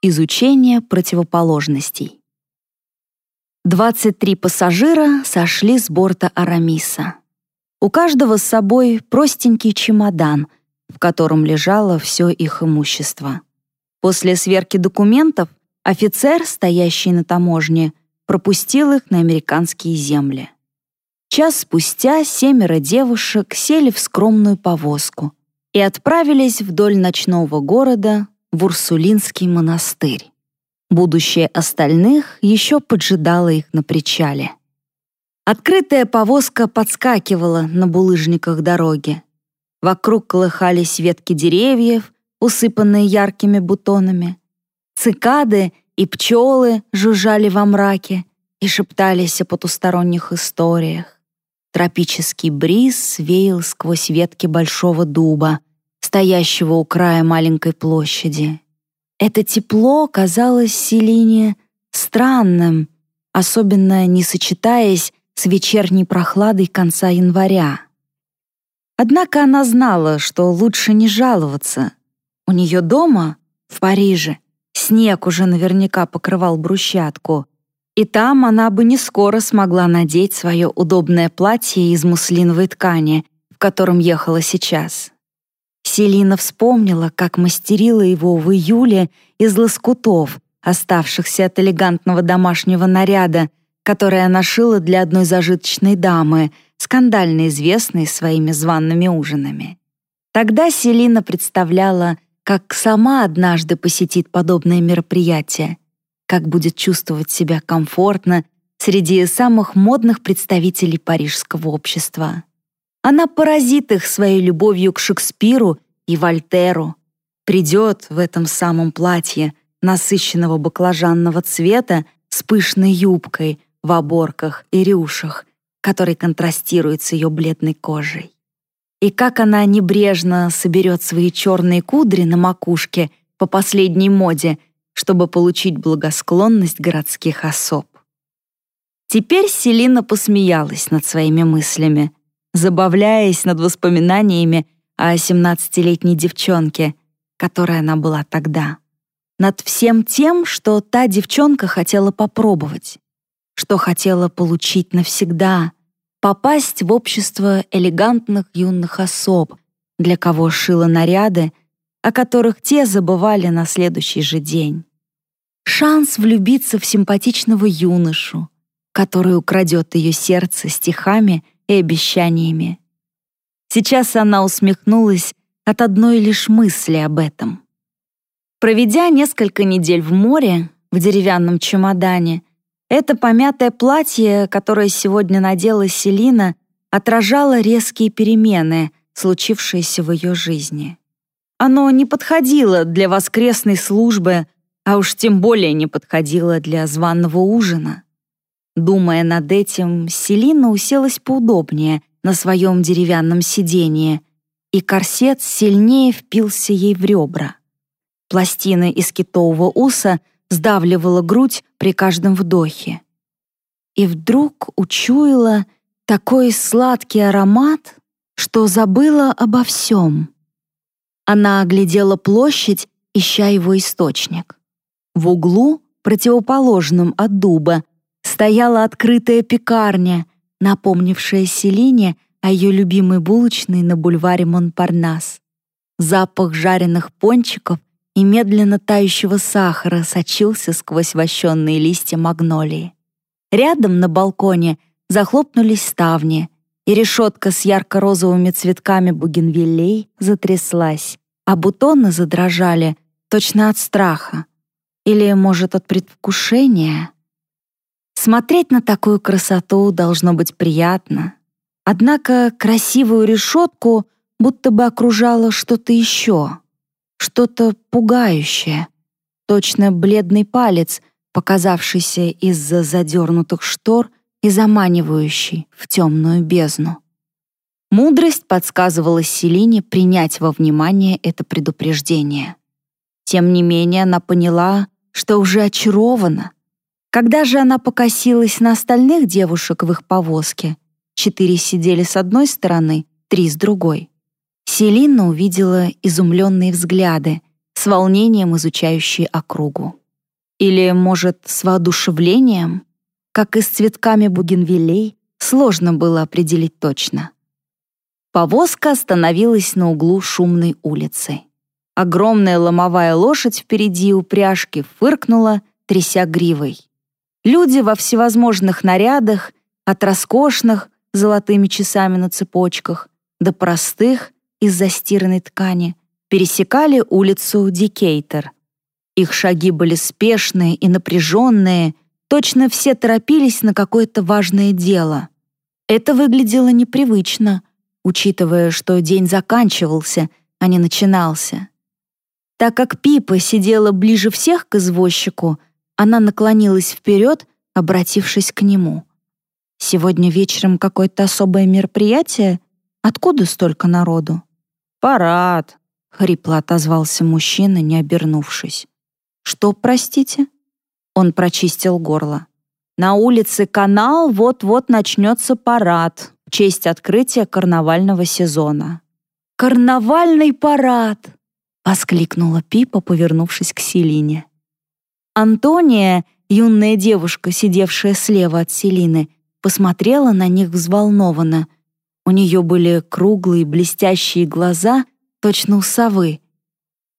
Изучение противоположностей. 23 пассажира сошли с борта Арамиса. У каждого с собой простенький чемодан, в котором лежало все их имущество. После сверки документов офицер, стоящий на таможне, пропустил их на американские земли. Час спустя семеро девушек сели в скромную повозку и отправились вдоль ночного города в Урсулинский монастырь. Будущее остальных еще поджидало их на причале. Открытая повозка подскакивала на булыжниках дороги. Вокруг колыхались ветки деревьев, усыпанные яркими бутонами. Цикады и пчелы жужжали во мраке и шептались о потусторонних историях. Тропический бриз веял сквозь ветки большого дуба, стоящего у края маленькой площади. Это тепло казалось Селине странным, особенно не сочетаясь с вечерней прохладой конца января. Однако она знала, что лучше не жаловаться. У нее дома, в Париже, снег уже наверняка покрывал брусчатку, и там она бы не скоро смогла надеть свое удобное платье из муслиновой ткани, в котором ехала сейчас. Селина вспомнила, как мастерила его в июле из лоскутов, оставшихся от элегантного домашнего наряда, который она шила для одной зажиточной дамы, скандально известной своими званными ужинами. Тогда Селина представляла, как сама однажды посетит подобное мероприятие, как будет чувствовать себя комфортно среди самых модных представителей парижского общества. Она поразит их своей любовью к Шекспиру и Вольтеру, придет в этом самом платье насыщенного баклажанного цвета с пышной юбкой в оборках и рюшах, который контрастирует с ее бледной кожей. И как она небрежно соберет свои черные кудри на макушке по последней моде, чтобы получить благосклонность городских особ. Теперь Селина посмеялась над своими мыслями забавляясь над воспоминаниями о 17-летней девчонке, которой она была тогда. Над всем тем, что та девчонка хотела попробовать, что хотела получить навсегда, попасть в общество элегантных юных особ, для кого шила наряды, о которых те забывали на следующий же день. Шанс влюбиться в симпатичного юношу, который украдет ее сердце стихами — и обещаниями. Сейчас она усмехнулась от одной лишь мысли об этом. Проведя несколько недель в море, в деревянном чемодане, это помятое платье, которое сегодня надела Селина, отражало резкие перемены, случившиеся в ее жизни. Оно не подходило для воскресной службы, а уж тем более не подходило для званого ужина. Думая над этим, Селина уселась поудобнее на своем деревянном сиденье, и корсет сильнее впился ей в ребра. Пластина из китового уса сдавливала грудь при каждом вдохе. И вдруг учуяла такой сладкий аромат, что забыла обо всем. Она оглядела площадь, ища его источник. В углу, противоположном от дуба, стояла открытая пекарня, напомнившая Селине о ее любимой булочной на бульваре Монпарнас. Запах жареных пончиков и медленно тающего сахара сочился сквозь вощенные листья магнолии. Рядом на балконе захлопнулись ставни, и решетка с ярко-розовыми цветками бугенвиллей затряслась, а бутоны задрожали точно от страха. Или, может, от предвкушения? Смотреть на такую красоту должно быть приятно. Однако красивую решетку будто бы окружало что-то еще, что-то пугающее, точно бледный палец, показавшийся из-за задернутых штор и заманивающий в темную бездну. Мудрость подсказывала Селине принять во внимание это предупреждение. Тем не менее она поняла, что уже очарована — когда же она покосилась на остальных девушек в их повозке, четыре сидели с одной стороны, три с другой. Селина увидела изумленные взгляды, с волнением изучающий округу. Или, может, с воодушевлением? Как и с цветками бугенвиллей, сложно было определить точно. Повозка остановилась на углу шумной улицы. Огромная ломовая лошадь впереди упряжки фыркнула, тряся гривой. Люди во всевозможных нарядах, от роскошных, золотыми часами на цепочках, до простых, из застиранной ткани, пересекали улицу Дикейтер. Их шаги были спешные и напряженные, точно все торопились на какое-то важное дело. Это выглядело непривычно, учитывая, что день заканчивался, а не начинался. Так как Пипа сидела ближе всех к извозчику, она наклонилась вперед, обратившись к нему. «Сегодня вечером какое-то особое мероприятие? Откуда столько народу?» «Парад», — хрипло отозвался мужчина, не обернувшись. «Что, простите?» Он прочистил горло. «На улице Канал вот-вот начнется парад в честь открытия карнавального сезона». «Карнавальный парад!» воскликнула Пипа, повернувшись к Селине. Антония, юная девушка, сидевшая слева от Селины, посмотрела на них взволнованно. У нее были круглые блестящие глаза, точно у совы.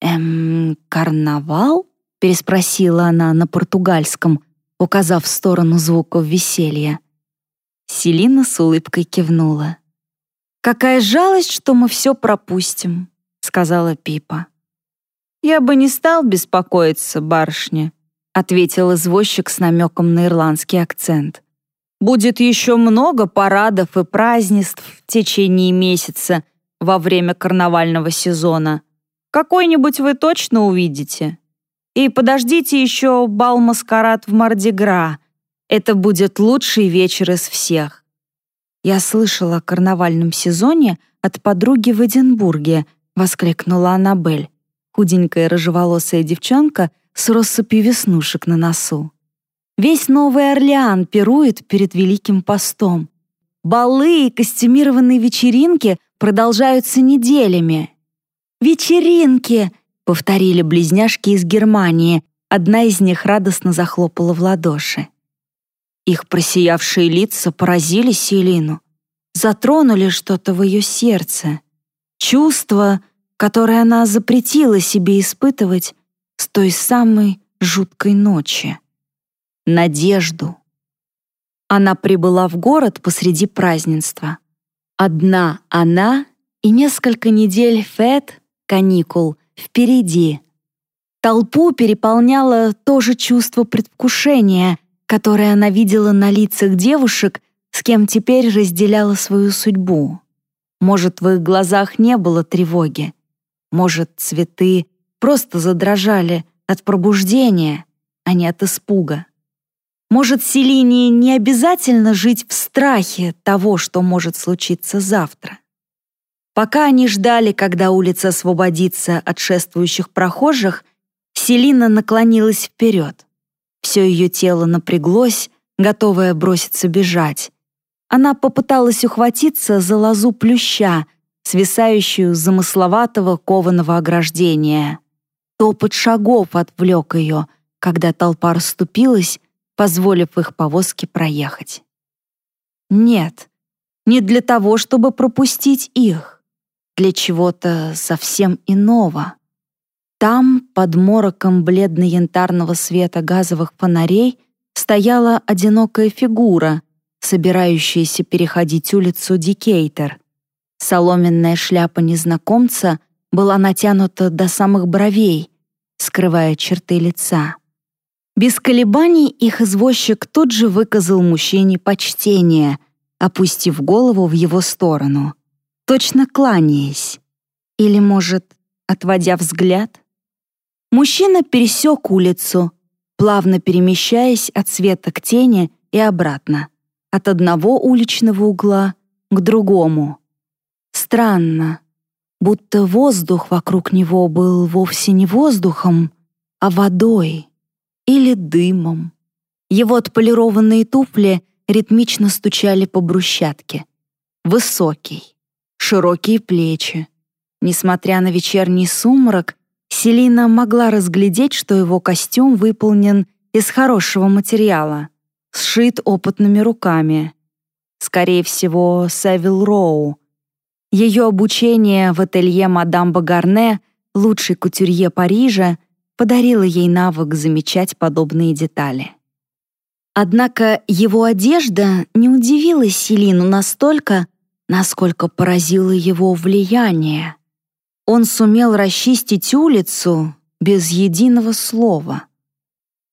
«Эм, карнавал?» — переспросила она на португальском, указав в сторону звуков веселья. Селина с улыбкой кивнула. «Какая жалость, что мы все пропустим», — сказала Пипа. «Я бы не стал беспокоиться, барышня», — ответил извозчик с намеком на ирландский акцент. «Будет еще много парадов и празднеств в течение месяца во время карнавального сезона. Какой-нибудь вы точно увидите. И подождите еще бал-маскарад в Мардигра. Это будет лучший вечер из всех». «Я слышала о карнавальном сезоне от подруги в Эдинбурге», — воскликнула Аннабель худенькая рыжеволосая девчонка с россыпью веснушек на носу. Весь Новый Орлеан пирует перед Великим постом. Балы и костюмированные вечеринки продолжаются неделями. «Вечеринки!» — повторили близняшки из Германии. Одна из них радостно захлопала в ладоши. Их просиявшие лица поразили Селину, затронули что-то в ее сердце. Чувство — которое она запретила себе испытывать той самой жуткой ночи. Надежду. Она прибыла в город посреди празднества. Одна она и несколько недель фет, каникул, впереди. Толпу переполняло то же чувство предвкушения, которое она видела на лицах девушек, с кем теперь разделяла свою судьбу. Может, в их глазах не было тревоги, может, цветы просто задрожали от пробуждения, а не от испуга. Может, Селине не обязательно жить в страхе того, что может случиться завтра. Пока они ждали, когда улица освободится от шествующих прохожих, Селина наклонилась вперед. Все ее тело напряглось, готовое броситься бежать. Она попыталась ухватиться за лозу плюща, свисающую с замысловатого кованого ограждения. Топот шагов отвлек ее, когда толпа расступилась, позволив их повозке проехать. Нет, не для того, чтобы пропустить их, для чего-то совсем иного. Там, под мороком бледно-янтарного света газовых фонарей, стояла одинокая фигура, собирающаяся переходить улицу Дикейтер, Соломенная шляпа незнакомца была натянута до самых бровей, скрывая черты лица. Без колебаний их извозчик тут же выказал мужчине почтение, опустив голову в его сторону, точно кланяясь. Или, может, отводя взгляд? Мужчина пересек улицу, плавно перемещаясь от света к тени и обратно, от одного уличного угла к другому. Странно, будто воздух вокруг него был вовсе не воздухом, а водой или дымом. Его отполированные туфли ритмично стучали по брусчатке. Высокий, широкие плечи. Несмотря на вечерний сумрак, Селина могла разглядеть, что его костюм выполнен из хорошего материала, сшит опытными руками. Скорее всего, Севил Роу. Ее обучение в ателье мадам Багарне, лучшей кутюрье Парижа, подарило ей навык замечать подобные детали. Однако его одежда не удивила Селину настолько, насколько поразило его влияние. Он сумел расчистить улицу без единого слова.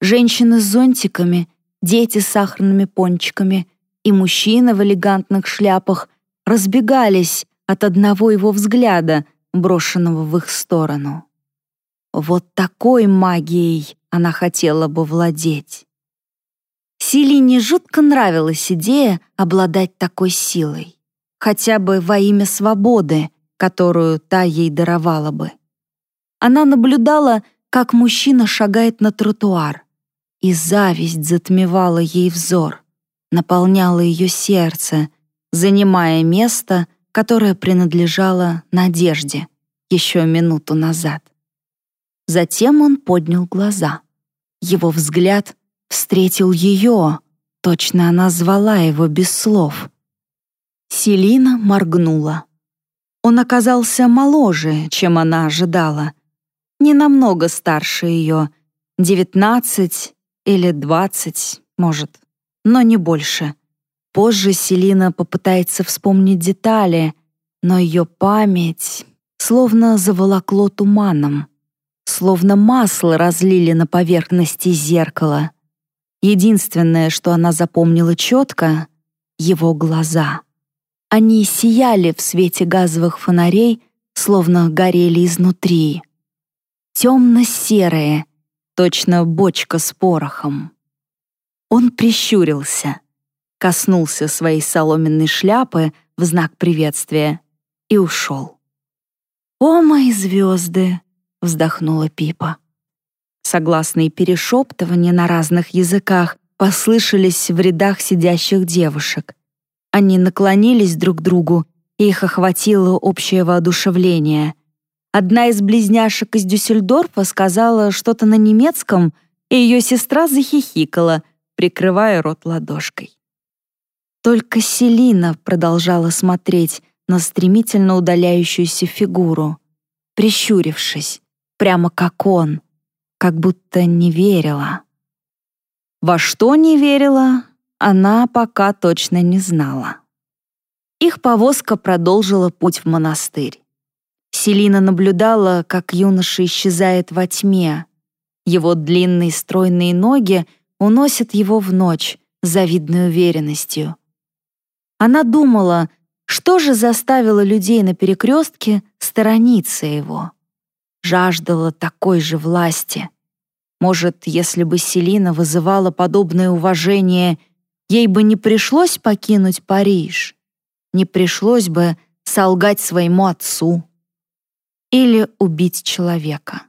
Женщины с зонтиками, дети с сахарными пончиками и мужчины в элегантных шляпах разбегались от одного его взгляда, брошенного в их сторону. Вот такой магией она хотела бы владеть. Силине жутко нравилась идея обладать такой силой. Хотя бы во имя свободы, которую та ей даровала бы. Она наблюдала, как мужчина шагает на тротуар, и зависть затмевала ей взор, наполняла ее сердце, занимая место, которое принадлежало Надежде еще минуту назад. Затем он поднял глаза. Его взгляд встретил ее. Точно она звала его без слов. Селина моргнула. Он оказался моложе, чем она ожидала. Не намного старше ее. Девятнадцать или двадцать, может, но не больше. Позже Селина попытается вспомнить детали, но ее память словно заволокло туманом, словно масло разлили на поверхности зеркала. Единственное, что она запомнила четко — его глаза. Они сияли в свете газовых фонарей, словно горели изнутри. Темно-серые, точно бочка с порохом. Он прищурился, коснулся своей соломенной шляпы в знак приветствия и ушел. «О, мои звезды!» — вздохнула Пипа. Согласные перешептывания на разных языках послышались в рядах сидящих девушек. Они наклонились друг к другу, и их охватило общее воодушевление. Одна из близняшек из Дюссельдорфа сказала что-то на немецком, и ее сестра захихикала, прикрывая рот ладошкой. Только Селина продолжала смотреть на стремительно удаляющуюся фигуру, прищурившись, прямо как он — как будто не верила. Во что не верила, она пока точно не знала. Их повозка продолжила путь в монастырь. Селина наблюдала, как юноша исчезает во тьме. Его длинные стройные ноги уносят его в ночь с завидной уверенностью. Она думала, что же заставило людей на перекрестке сторониться его жаждала такой же власти. Может, если бы Селина вызывала подобное уважение, ей бы не пришлось покинуть Париж, не пришлось бы солгать своему отцу или убить человека.